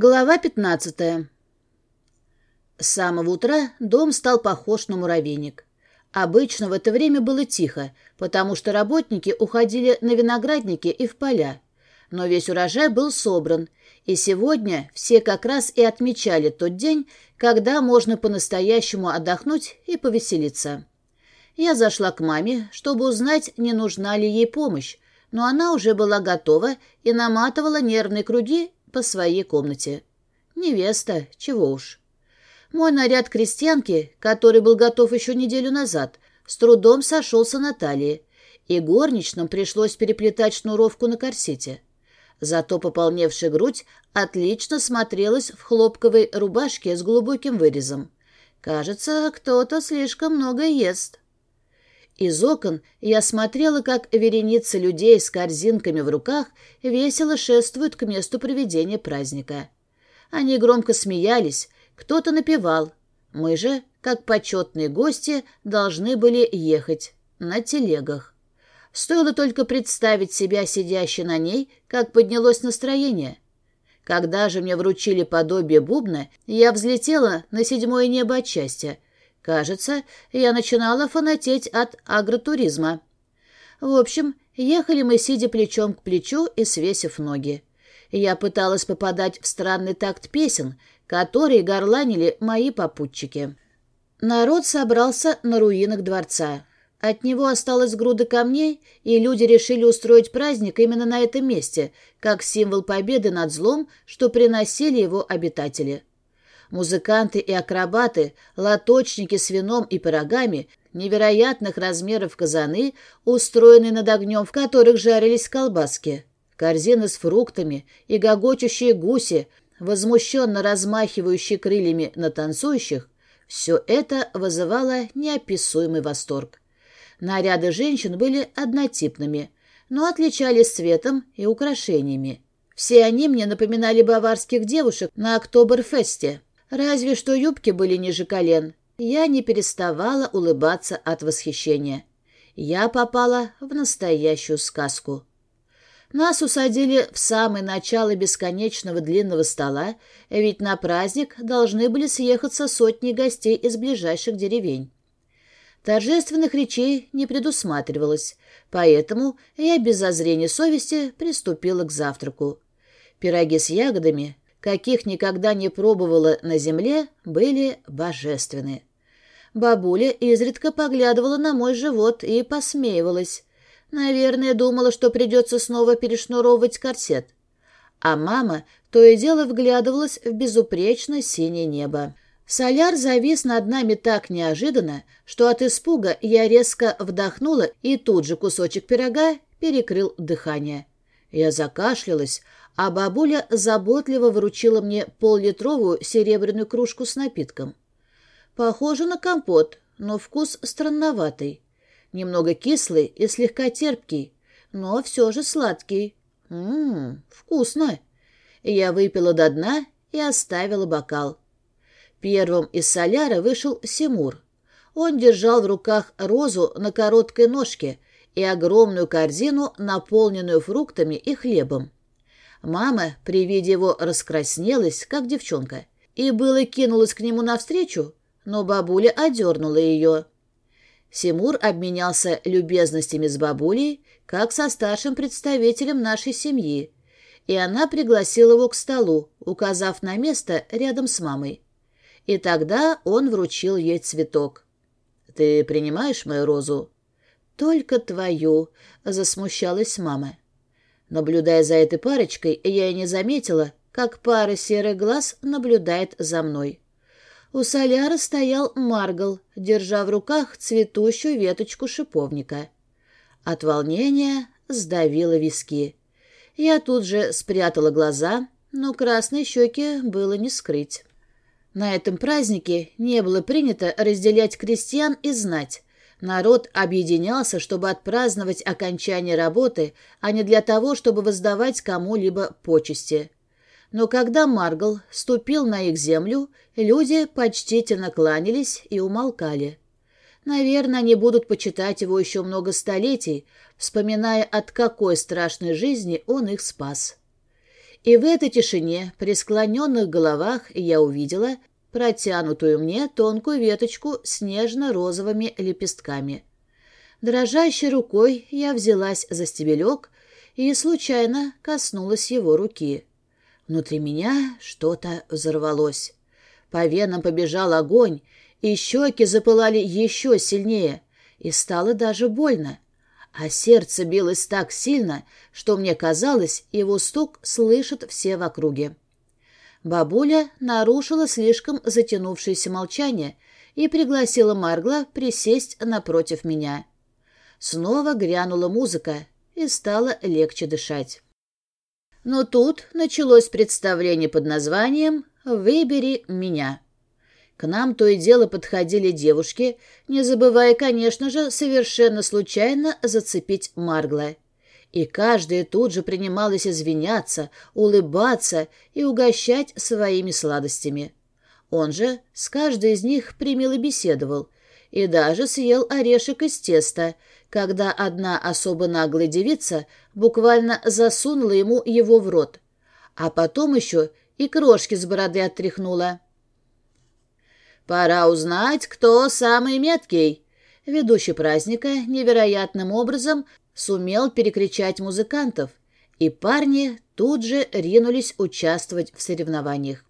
Глава 15. С самого утра дом стал похож на муравейник. Обычно в это время было тихо, потому что работники уходили на виноградники и в поля. Но весь урожай был собран, и сегодня все как раз и отмечали тот день, когда можно по-настоящему отдохнуть и повеселиться. Я зашла к маме, чтобы узнать, не нужна ли ей помощь, но она уже была готова и наматывала нервные круги по своей комнате. Невеста, чего уж. Мой наряд крестьянки, который был готов еще неделю назад, с трудом сошелся на талии, и горничным пришлось переплетать шнуровку на корсете. Зато пополневшая грудь отлично смотрелась в хлопковой рубашке с глубоким вырезом. Кажется, кто-то слишком много ест. Из окон я смотрела, как вереница людей с корзинками в руках весело шествуют к месту проведения праздника. Они громко смеялись, кто-то напевал. Мы же, как почетные гости, должны были ехать на телегах. Стоило только представить себя сидящей на ней, как поднялось настроение. Когда же мне вручили подобие бубна, я взлетела на седьмое небо от счастья — Кажется, я начинала фанатеть от агротуризма. В общем, ехали мы, сидя плечом к плечу и свесив ноги. Я пыталась попадать в странный такт песен, которые горланили мои попутчики. Народ собрался на руинах дворца. От него осталась груда камней, и люди решили устроить праздник именно на этом месте, как символ победы над злом, что приносили его обитатели. Музыканты и акробаты, лоточники с вином и пирогами, невероятных размеров казаны, устроенные над огнем, в которых жарились колбаски, корзины с фруктами и гогочущие гуси, возмущенно размахивающие крыльями на танцующих, все это вызывало неописуемый восторг. Наряды женщин были однотипными, но отличались цветом и украшениями. Все они мне напоминали баварских девушек на Октоберфесте. Разве что юбки были ниже колен. Я не переставала улыбаться от восхищения. Я попала в настоящую сказку. Нас усадили в самое начало бесконечного длинного стола, ведь на праздник должны были съехаться сотни гостей из ближайших деревень. Торжественных речей не предусматривалось, поэтому я без зазрения совести приступила к завтраку. Пироги с ягодами, каких никогда не пробовала на земле, были божественны. Бабуля изредка поглядывала на мой живот и посмеивалась. Наверное, думала, что придется снова перешнуровывать корсет. А мама то и дело вглядывалась в безупречно синее небо. Соляр завис над нами так неожиданно, что от испуга я резко вдохнула, и тут же кусочек пирога перекрыл дыхание. Я закашлялась, а бабуля заботливо вручила мне поллитровую серебряную кружку с напитком. Похоже на компот, но вкус странноватый. Немного кислый и слегка терпкий, но все же сладкий. Ммм, вкусно. Я выпила до дна и оставила бокал. Первым из соляра вышел Симур. Он держал в руках розу на короткой ножке и огромную корзину, наполненную фруктами и хлебом. Мама при виде его раскраснелась, как девчонка, и было кинулась к нему навстречу, но бабуля одернула ее. Симур обменялся любезностями с бабулей, как со старшим представителем нашей семьи, и она пригласила его к столу, указав на место рядом с мамой. И тогда он вручил ей цветок. «Ты принимаешь мою розу?» «Только твою», — засмущалась мама. Наблюдая за этой парочкой, я и не заметила, как пара серых глаз наблюдает за мной. У соляра стоял Маргал, держа в руках цветущую веточку шиповника. От волнения сдавило виски. Я тут же спрятала глаза, но красные щеки было не скрыть. На этом празднике не было принято разделять крестьян и знать, Народ объединялся, чтобы отпраздновать окончание работы, а не для того, чтобы воздавать кому-либо почести. Но когда Маргал ступил на их землю, люди почтительно кланялись и умолкали. Наверное, они будут почитать его еще много столетий, вспоминая, от какой страшной жизни он их спас. И в этой тишине, при склоненных головах, я увидела протянутую мне тонкую веточку с нежно-розовыми лепестками. Дрожащей рукой я взялась за стебелек и случайно коснулась его руки. Внутри меня что-то взорвалось. По венам побежал огонь, и щеки запылали еще сильнее, и стало даже больно. А сердце билось так сильно, что мне казалось, его стук слышат все в округе. Бабуля нарушила слишком затянувшееся молчание и пригласила Маргла присесть напротив меня. Снова грянула музыка, и стало легче дышать. Но тут началось представление под названием «Выбери меня». К нам то и дело подходили девушки, не забывая, конечно же, совершенно случайно зацепить Маргла. И каждая тут же принималась извиняться, улыбаться и угощать своими сладостями. Он же с каждой из них примило беседовал и даже съел орешек из теста, когда одна особо наглая девица буквально засунула ему его в рот, а потом еще и крошки с бороды оттряхнула. «Пора узнать, кто самый меткий!» Ведущий праздника невероятным образом сумел перекричать музыкантов, и парни тут же ринулись участвовать в соревнованиях.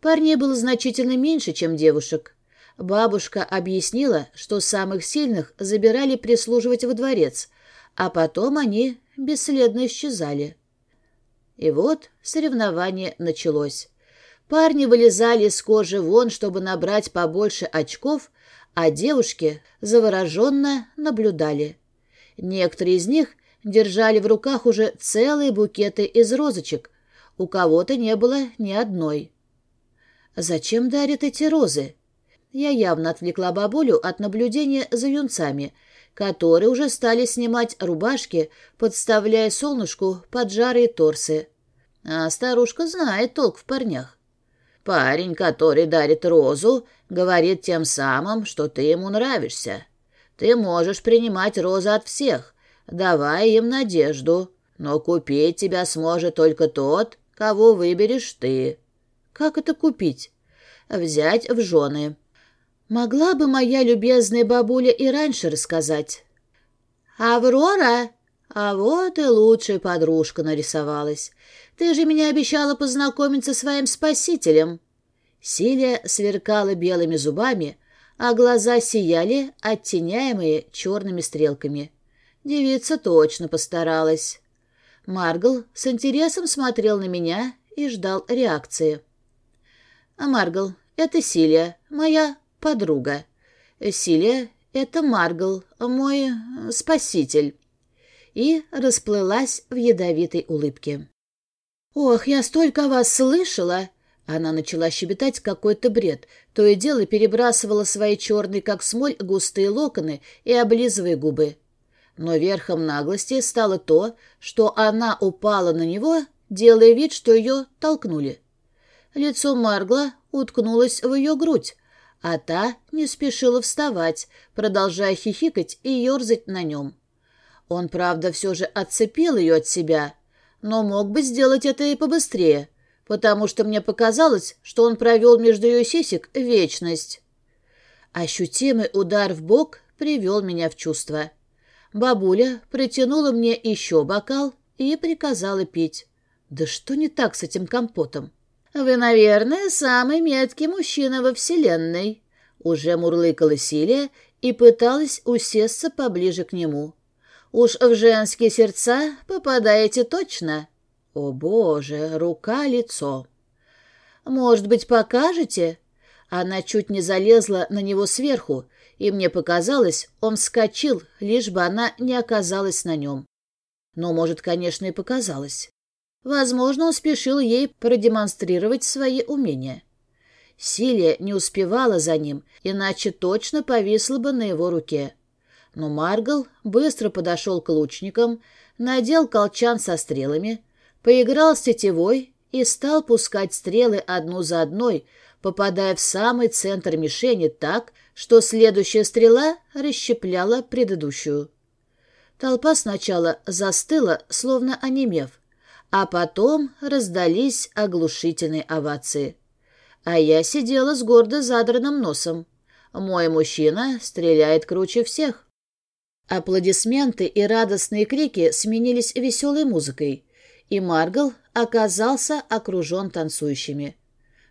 Парней было значительно меньше, чем девушек. Бабушка объяснила, что самых сильных забирали прислуживать во дворец, а потом они бесследно исчезали. И вот соревнование началось. Парни вылезали из кожи вон, чтобы набрать побольше очков, а девушки завороженно наблюдали. Некоторые из них держали в руках уже целые букеты из розочек, у кого-то не было ни одной. «Зачем дарят эти розы?» Я явно отвлекла бабулю от наблюдения за юнцами, которые уже стали снимать рубашки, подставляя солнышку поджарые торсы. А старушка знает толк в парнях. Парень, который дарит розу, говорит тем самым, что ты ему нравишься. Ты можешь принимать розы от всех, давая им надежду, но купить тебя сможет только тот, кого выберешь ты. Как это купить? Взять в жены. Могла бы моя любезная бабуля и раньше рассказать. «Аврора!» А вот и лучшая подружка нарисовалась. Ты же меня обещала познакомить со своим спасителем. Силия сверкала белыми зубами, а глаза сияли, оттеняемые черными стрелками. Девица точно постаралась. Маргл с интересом смотрел на меня и ждал реакции. «А Маргл, это Силия, моя подруга. Силия — это Маргл, мой э, спаситель». И расплылась в ядовитой улыбке. «Ох, я столько вас слышала!» Она начала щебетать какой-то бред, то и дело перебрасывала свои черные, как смоль, густые локоны и облизывая губы. Но верхом наглости стало то, что она упала на него, делая вид, что ее толкнули. Лицо Маргла уткнулось в ее грудь, а та не спешила вставать, продолжая хихикать и ерзать на нем. Он, правда, все же отцепил ее от себя, но мог бы сделать это и побыстрее, потому что мне показалось, что он провел между ее сисек вечность. Ощутимый удар в бок привел меня в чувство. Бабуля протянула мне еще бокал и приказала пить. Да что не так с этим компотом? «Вы, наверное, самый меткий мужчина во Вселенной», — уже мурлыкала Силия и пыталась усесться поближе к нему. «Уж в женские сердца попадаете точно». «О, Боже, рука-лицо!» «Может быть, покажете?» Она чуть не залезла на него сверху, и мне показалось, он вскочил, лишь бы она не оказалась на нем. Но, может, конечно, и показалось. Возможно, он спешил ей продемонстрировать свои умения. Силия не успевала за ним, иначе точно повисла бы на его руке. Но Маргал быстро подошел к лучникам, надел колчан со стрелами, поиграл с тетивой и стал пускать стрелы одну за одной, попадая в самый центр мишени так, что следующая стрела расщепляла предыдущую. Толпа сначала застыла, словно онемев, а потом раздались оглушительные овации. А я сидела с гордо задранным носом. Мой мужчина стреляет круче всех. Аплодисменты и радостные крики сменились веселой музыкой, и Маргал оказался окружен танцующими.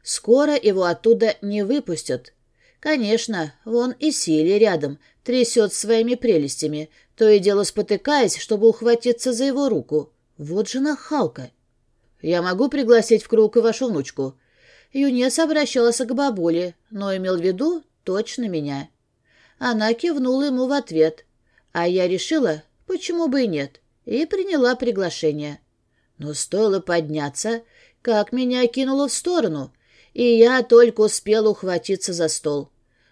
Скоро его оттуда не выпустят. Конечно, вон и Сили рядом, трясет своими прелестями, то и дело спотыкаясь, чтобы ухватиться за его руку. Вот же нахалка. «Я могу пригласить в круг и вашу внучку?» Юнец обращался к бабуле, но имел в виду точно меня. Она кивнула ему в ответ, а я решила, почему бы и нет, и приняла приглашение. Но стоило подняться, как меня кинуло в сторону, и я только успела ухватиться за стол.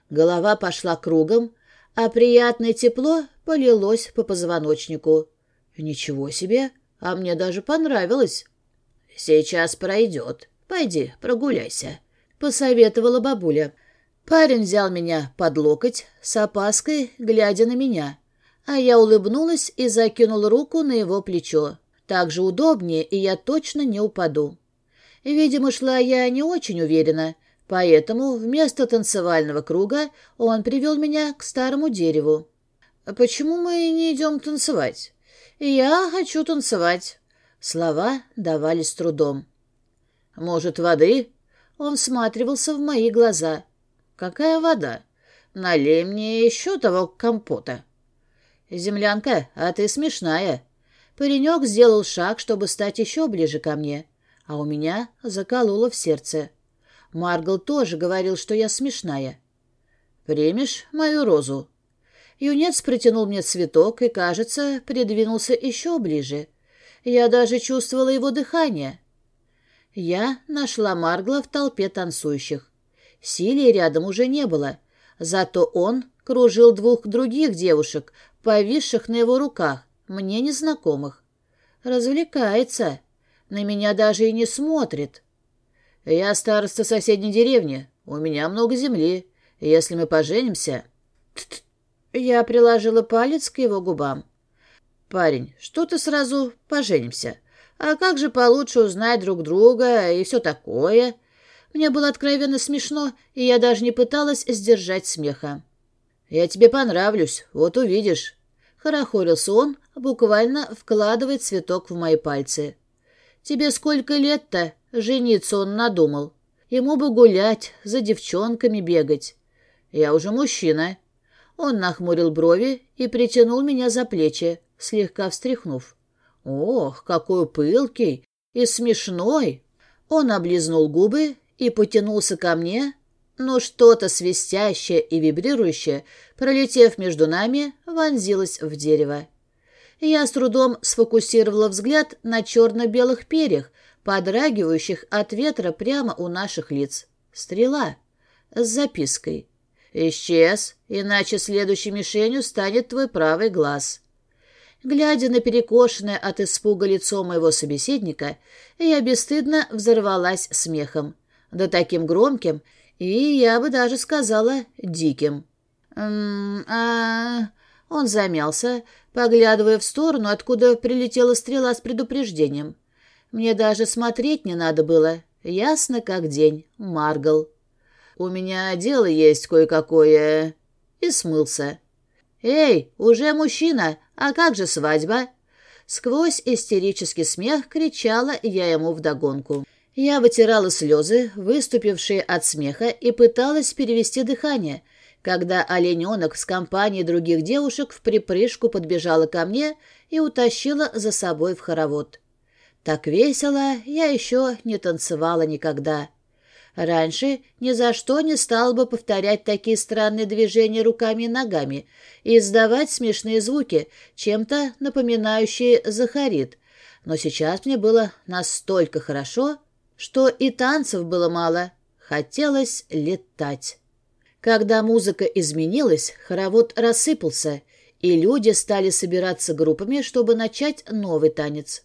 Голова пошла кругом, а приятное тепло полилось по позвоночнику. Ничего себе, а мне даже понравилось. «Сейчас пройдет. Пойди, прогуляйся», — посоветовала бабуля. Парень взял меня под локоть, с опаской, глядя на меня, а я улыбнулась и закинула руку на его плечо. Так же удобнее, и я точно не упаду. Видимо, шла я не очень уверенно, поэтому вместо танцевального круга он привел меня к старому дереву. «Почему мы не идем танцевать?» «Я хочу танцевать». Слова давались с трудом. «Может, воды?» Он всматривался в мои глаза. «Какая вода? Налей мне еще того компота». «Землянка, а ты смешная». Паренек сделал шаг, чтобы стать еще ближе ко мне а у меня закололо в сердце. Маргал тоже говорил, что я смешная. «Примешь мою розу?» Юнец протянул мне цветок и, кажется, придвинулся еще ближе. Я даже чувствовала его дыхание. Я нашла Маргла в толпе танцующих. Силии рядом уже не было, зато он кружил двух других девушек, повисших на его руках, мне незнакомых. Развлекается. На меня даже и не смотрит. Я староста соседней деревни. У меня много земли. Если мы поженимся... Т -т -т. Я приложила палец к его губам. «Парень, что ты сразу поженимся? А как же получше узнать друг друга и все такое?» Мне было откровенно смешно, и я даже не пыталась сдержать смеха. «Я тебе понравлюсь, вот увидишь». Хорохорился он, буквально вкладывает цветок в мои пальцы. Тебе сколько лет-то? Жениться он надумал. Ему бы гулять, за девчонками бегать. Я уже мужчина. Он нахмурил брови и притянул меня за плечи, слегка встряхнув. Ох, какой пылкий и смешной! Он облизнул губы и потянулся ко мне, но что-то свистящее и вибрирующее, пролетев между нами, вонзилось в дерево. Я с трудом сфокусировала взгляд на черно-белых перьях, подрагивающих от ветра прямо у наших лиц. Стрела. С запиской. «Исчез, иначе следующей мишенью станет твой правый глаз». Глядя на перекошенное от испуга лицо моего собеседника, я бесстыдно взорвалась смехом. Да таким громким, и я бы даже сказала диким. «М -м -а...» Он замялся, поглядывая в сторону, откуда прилетела стрела с предупреждением. Мне даже смотреть не надо было. Ясно как день. Маргал. «У меня дело есть кое-какое...» И смылся. «Эй, уже мужчина, а как же свадьба?» Сквозь истерический смех кричала я ему вдогонку. Я вытирала слезы, выступившие от смеха, и пыталась перевести дыхание — когда олененок с компанией других девушек в припрыжку подбежала ко мне и утащила за собой в хоровод. Так весело я еще не танцевала никогда. Раньше ни за что не стала бы повторять такие странные движения руками и ногами и издавать смешные звуки, чем-то напоминающие захарит. Но сейчас мне было настолько хорошо, что и танцев было мало. Хотелось летать. Когда музыка изменилась, хоровод рассыпался, и люди стали собираться группами, чтобы начать новый танец.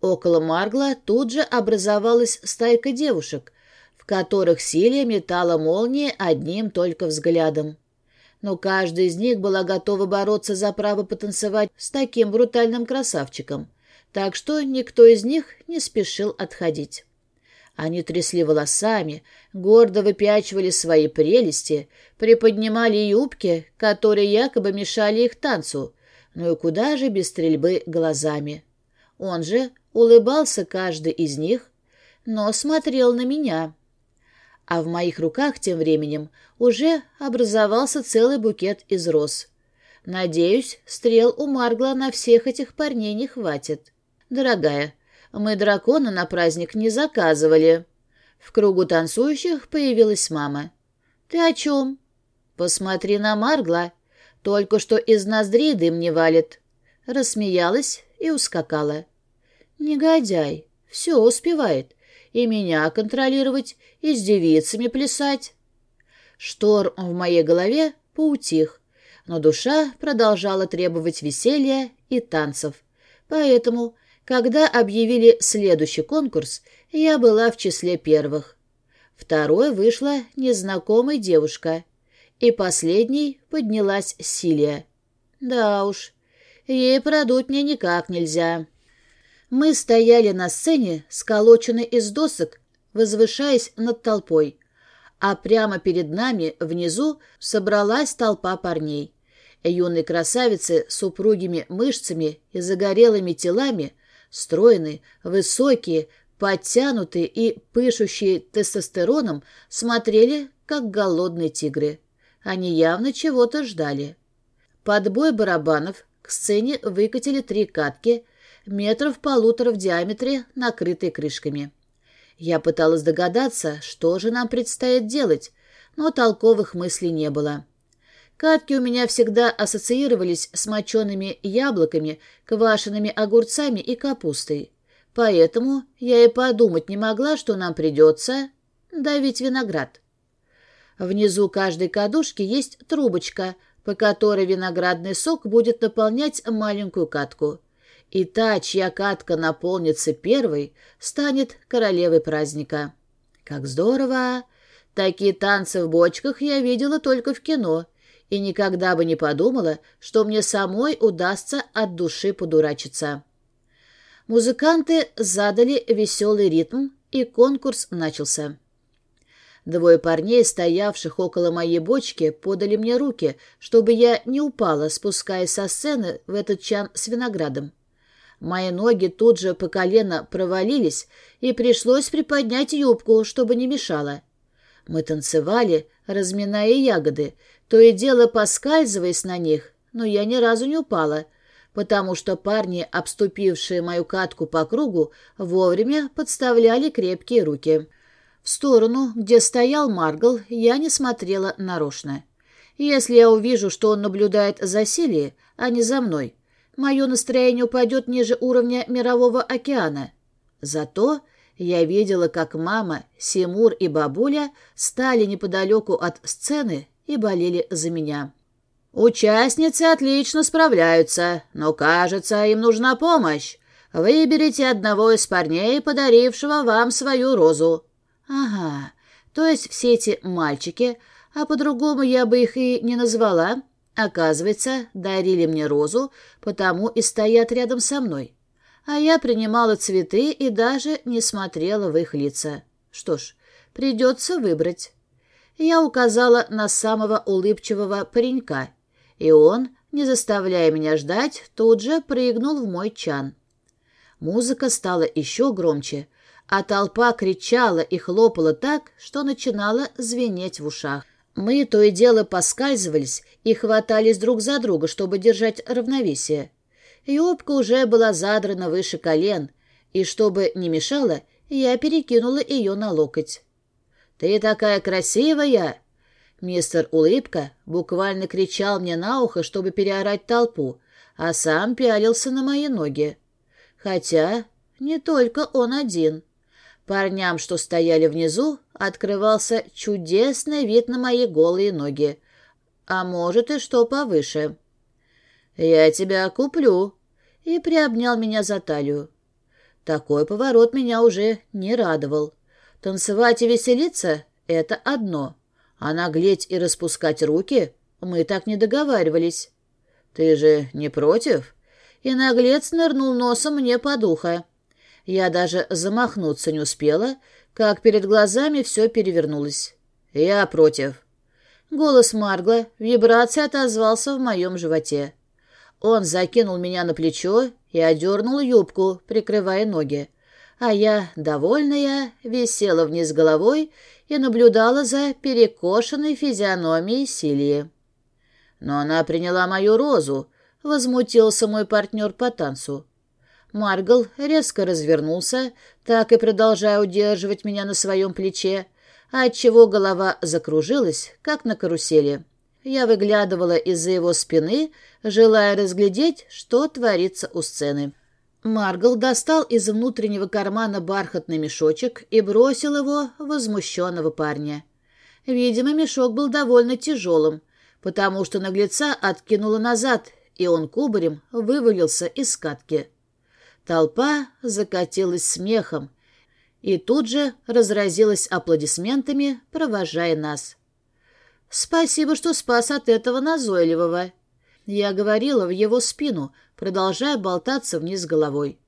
Около Маргла тут же образовалась стайка девушек, в которых Силия метала молнии одним только взглядом. Но каждая из них была готова бороться за право потанцевать с таким брутальным красавчиком. так что никто из них не спешил отходить. Они трясли волосами, гордо выпячивали свои прелести, приподнимали юбки, которые якобы мешали их танцу, ну и куда же без стрельбы глазами. Он же улыбался каждый из них, но смотрел на меня. А в моих руках тем временем уже образовался целый букет из роз. Надеюсь, стрел у Маргла на всех этих парней не хватит. Дорогая, мы дракона на праздник не заказывали. В кругу танцующих появилась мама. Ты о чем? Посмотри на Маргла. Только что из ноздрей дым не валит. Рассмеялась и ускакала. Негодяй, все успевает. И меня контролировать, и с девицами плясать. Шторм в моей голове поутих, но душа продолжала требовать веселья и танцев. Поэтому когда объявили следующий конкурс, я была в числе первых. Второй вышла незнакомая девушка. И последней поднялась Силия. Да уж, ей продуть мне никак нельзя. Мы стояли на сцене, сколоченной из досок, возвышаясь над толпой. А прямо перед нами, внизу, собралась толпа парней. Юные красавицы с упругими мышцами и загорелыми телами Стройные, высокие, подтянутые и пышущие тестостероном смотрели, как голодные тигры. Они явно чего-то ждали. Под бой барабанов к сцене выкатили три катки, метров полутора в диаметре, накрытые крышками. Я пыталась догадаться, что же нам предстоит делать, но толковых мыслей не было. Катки у меня всегда ассоциировались с мочеными яблоками, квашеными огурцами и капустой. Поэтому я и подумать не могла, что нам придется давить виноград. Внизу каждой кадушки есть трубочка, по которой виноградный сок будет наполнять маленькую катку. И та, чья катка наполнится первой, станет королевой праздника. Как здорово! Такие танцы в бочках я видела только в кино — и никогда бы не подумала, что мне самой удастся от души подурачиться. Музыканты задали веселый ритм, и конкурс начался. Двое парней, стоявших около моей бочки, подали мне руки, чтобы я не упала, спускаясь со сцены в этот чан с виноградом. Мои ноги тут же по колено провалились, и пришлось приподнять юбку, чтобы не мешало. Мы танцевали, разминая ягоды, то и дело поскальзываясь на них, но я ни разу не упала, потому что парни, обступившие мою катку по кругу, вовремя подставляли крепкие руки. В сторону, где стоял Маргл, я не смотрела нарочно. Если я увижу, что он наблюдает за Силией, а не за мной, мое настроение упадет ниже уровня мирового океана. Зато я видела, как мама, Симур и бабуля стали неподалеку от сцены и болели за меня. «Участницы отлично справляются, но, кажется, им нужна помощь. Выберите одного из парней, подарившего вам свою розу». «Ага, то есть все эти мальчики, а по-другому я бы их и не назвала, оказывается, дарили мне розу, потому и стоят рядом со мной. А я принимала цветы и даже не смотрела в их лица. Что ж, придется выбрать». Я указала на самого улыбчивого паренька, и он, не заставляя меня ждать, тут же прыгнул в мой чан. Музыка стала еще громче, а толпа кричала и хлопала так, что начинала звенеть в ушах. Мы то и дело поскальзывались и хватались друг за друга, чтобы держать равновесие. Юбка уже была задрана выше колен, и чтобы не мешало, я перекинула ее на локоть. «Ты такая красивая!» Мистер Улыбка буквально кричал мне на ухо, чтобы переорать толпу, а сам пялился на мои ноги. Хотя не только он один. Парням, что стояли внизу, открывался чудесный вид на мои голые ноги, а может и что повыше. «Я тебя куплю», и приобнял меня за талию. Такой поворот меня уже не радовал. Танцевать и веселиться — это одно, а наглеть и распускать руки — мы так не договаривались. Ты же не против? и наглец нырнул носом мне под ухо. Я даже замахнуться не успела, как перед глазами все перевернулось. «Я против». Голос Маргла вибрацией отозвался в моем животе. Он закинул меня на плечо и одернул юбку, прикрывая ноги. А я, довольная, висела вниз головой и наблюдала за перекошенной физиономией Силии. Но она приняла мою розу, возмутился мой партнер по танцу. Маргл резко развернулся, так и продолжая удерживать меня на своем плече, отчего голова закружилась, как на карусели. Я выглядывала из-за его спины, желая разглядеть, что творится у сцены. Маргл достал из внутреннего кармана бархатный мешочек и бросил его возмущенного парня. Видимо, мешок был довольно тяжелым, потому что наглеца откинуло назад, и он кубарем вывалился из скатки. Толпа закатилась смехом, и тут же разразилась аплодисментами, провожая нас. «Спасибо, что спас от этого назойливого». Я говорила в его спину, продолжая болтаться вниз головой.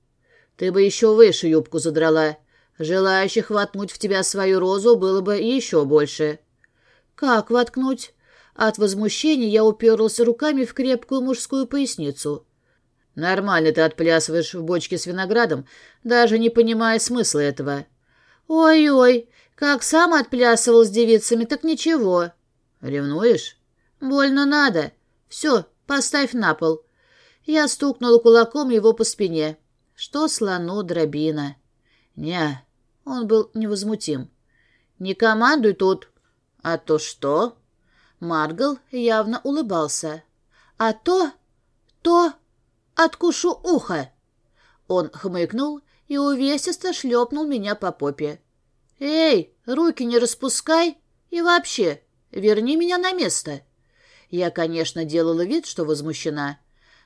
«Ты бы еще выше юбку задрала. Желающих воткнуть в тебя свою розу было бы еще больше». «Как воткнуть?» От возмущения я уперлась руками в крепкую мужскую поясницу. Нормально ты отплясываешь в бочке с виноградом, даже не понимая смысла этого. Ой-ой, как сам отплясывал с девицами, так ничего. Ревнуешь? Больно надо. Все, поставь на пол. Я стукнула кулаком его по спине. Что слону дробина? Не, он был невозмутим. Не командуй тут. А то что? Маргал явно улыбался. А то, то... Откушу ухо!» Он хмыкнул и увесисто шлепнул меня по попе. «Эй, руки не распускай и вообще, верни меня на место!» Я, конечно, делала вид, что возмущена,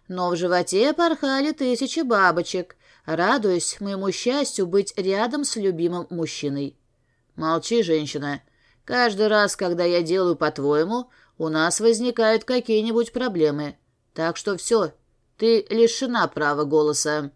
но в животе порхали тысячи бабочек, радуясь моему счастью быть рядом с любимым мужчиной. «Молчи, женщина. Каждый раз, когда я делаю по-твоему, у нас возникают какие-нибудь проблемы. Так что все, ты лишена права голоса».